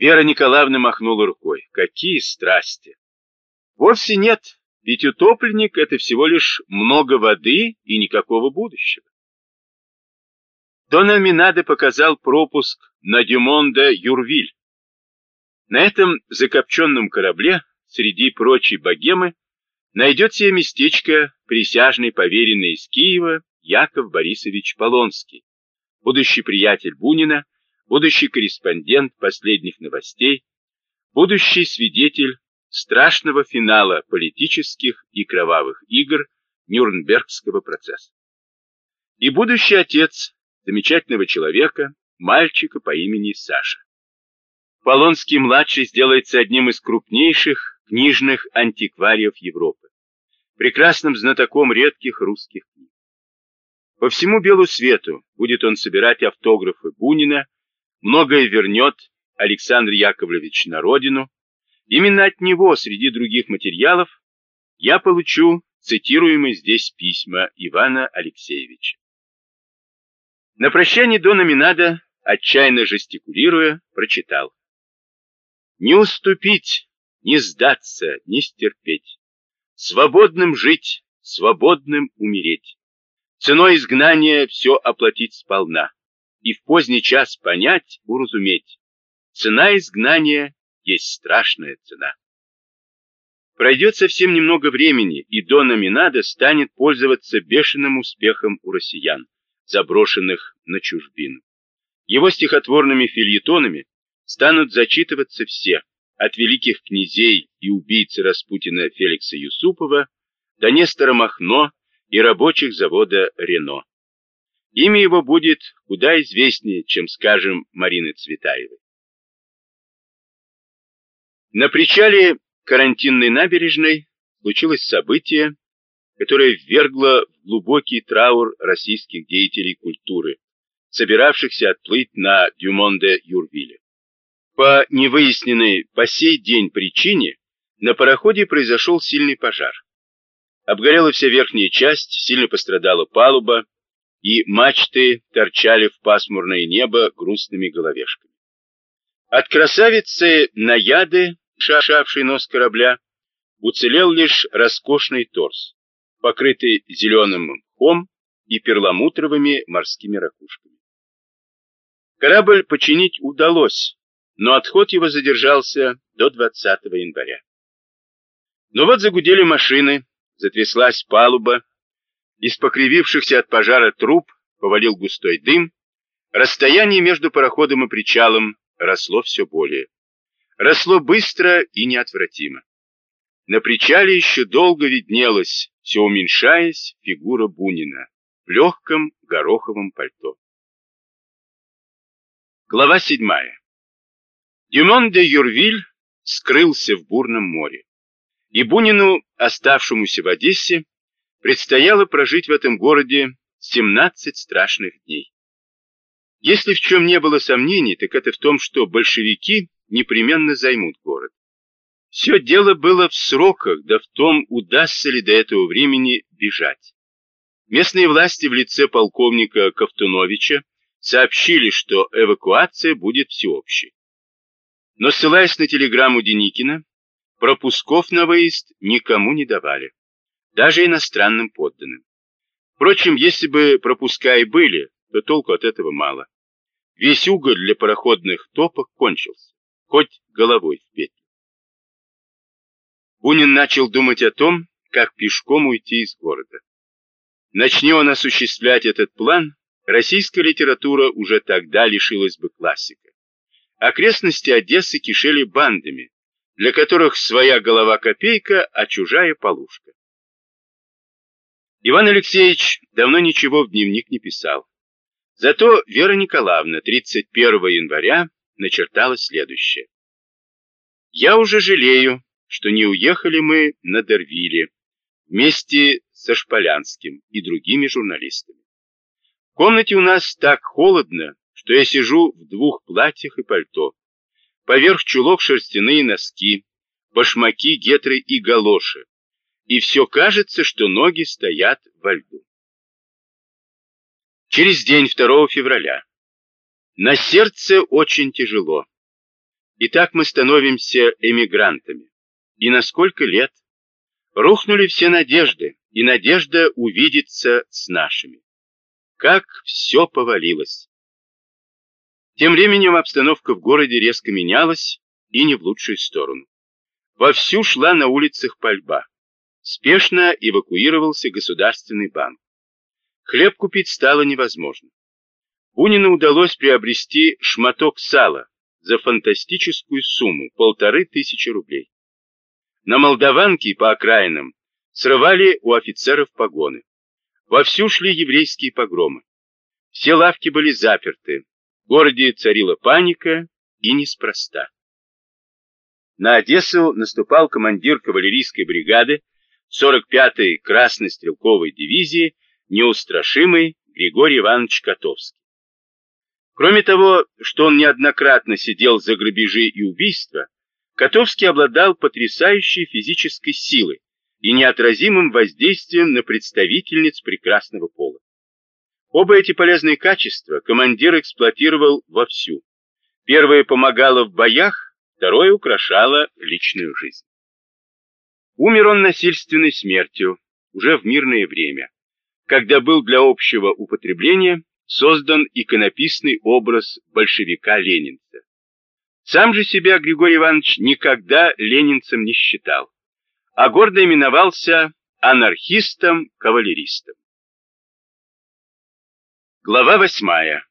Вера Николаевна махнула рукой. Какие страсти! Вовсе нет, ведь утопленник — это всего лишь много воды и никакого будущего. Дона Минаде показал пропуск на Дюмонда Юрвиль. На этом закопченном корабле, среди прочей богемы, найдет себе местечко присяжный поверенный из Киева Яков Борисович Полонский, будущий приятель Бунина, будущий корреспондент последних новостей, будущий свидетель страшного финала политических и кровавых игр Нюрнбергского процесса. И будущий отец замечательного человека, мальчика по имени Саша. Полонский-младший сделается одним из крупнейших книжных антиквариев Европы, прекрасным знатоком редких русских книг. По всему белу свету будет он собирать автографы Бунина, многое вернет Александр Яковлевич на родину. Именно от него, среди других материалов, я получу цитируемые здесь письма Ивана Алексеевича. На прощание Дона Минада, отчаянно жестикулируя, прочитал. «Не уступить, не сдаться, не стерпеть. Свободным жить, свободным умереть. Ценой изгнания все оплатить сполна и в поздний час понять, уразуметь. Цена изгнания есть страшная цена. Пройдет совсем немного времени, и Дона Минада станет пользоваться бешеным успехом у россиян, заброшенных на чужбину. Его стихотворными фильетонами станут зачитываться все, от великих князей и убийцы Распутина Феликса Юсупова до Нестора Махно и рабочих завода Рено. Имя его будет куда известнее, чем, скажем, Марины Цветаевой. На причале карантинной набережной случилось событие, которое ввергло в глубокий траур российских деятелей культуры, собиравшихся отплыть на Дюмонде-Юрвиле. По невыясненной по сей день причине на пароходе произошел сильный пожар. Обгорела вся верхняя часть, сильно пострадала палуба, и мачты торчали в пасмурное небо грустными головешками. От красавицы Наяды, шашавшей нос корабля, уцелел лишь роскошный торс, покрытый зеленым мхом и перламутровыми морскими ракушками. Корабль починить удалось, но отход его задержался до 20 января. Но вот загудели машины, затряслась палуба, из покривившихся от пожара труб повалил густой дым. Расстояние между пароходом и причалом росло все более. Росло быстро и неотвратимо. На причале еще долго виднелась, все уменьшаясь, фигура Бунина в легком гороховом пальто. Глава седьмая. Дюмон де Юрвиль скрылся в бурном море. И Бунину, оставшемуся в Одессе, предстояло прожить в этом городе 17 страшных дней. Если в чем не было сомнений, так это в том, что большевики непременно займут город. Все дело было в сроках, да в том, удастся ли до этого времени бежать. Местные власти в лице полковника Ковтуновича сообщили, что эвакуация будет всеобщей. Но ссылаясь на телеграмму Деникина, пропусков на выезд никому не давали даже иностранным подданным. Впрочем, если бы пропуска и были, то толку от этого мало. Весь уголь для пароходных топок кончился, хоть головой в петлю. Бунин начал думать о том, как пешком уйти из города. Начни он осуществлять этот план, российская литература уже тогда лишилась бы классика. Окрестности Одессы кишели бандами, для которых своя голова-копейка, а чужая полушка. Иван Алексеевич давно ничего в дневник не писал. Зато Вера Николаевна 31 января начертала следующее. «Я уже жалею, что не уехали мы на Дервиле вместе со Шполянским и другими журналистами. В комнате у нас так холодно, что я сижу в двух платьях и пальто. Поверх чулок шерстяные носки, башмаки, гетры и галоши, и все кажется, что ноги стоят во льду. Через день 2 февраля. На сердце очень тяжело. И так мы становимся эмигрантами. И на сколько лет? Рухнули все надежды, и надежда увидеться с нашими. Как все повалилось. Тем временем обстановка в городе резко менялась, и не в лучшую сторону. Вовсю шла на улицах пальба. Спешно эвакуировался Государственный банк. Хлеб купить стало невозможно. Бунину удалось приобрести шматок сала за фантастическую сумму – полторы тысячи рублей. На Молдаванке по окраинам срывали у офицеров погоны. Вовсю шли еврейские погромы. Все лавки были заперты. В городе царила паника и неспроста. На Одессу наступал командир кавалерийской бригады 45-й Красной стрелковой дивизии неустрашимый Григорий Иванович Котовский. Кроме того, что он неоднократно сидел за грабежи и убийства, Котовский обладал потрясающей физической силой и неотразимым воздействием на представительниц прекрасного пола. Оба эти полезные качества командир эксплуатировал вовсю. Первое помогало в боях, второе украшало личную жизнь. Умер он насильственной смертью уже в мирное время, когда был для общего употребления создан иконописный образ большевика-ленинца. Сам же себя Григорий Иванович никогда ленинцем не считал, а гордо именовался анархистом-кавалеристом. Глава восьмая.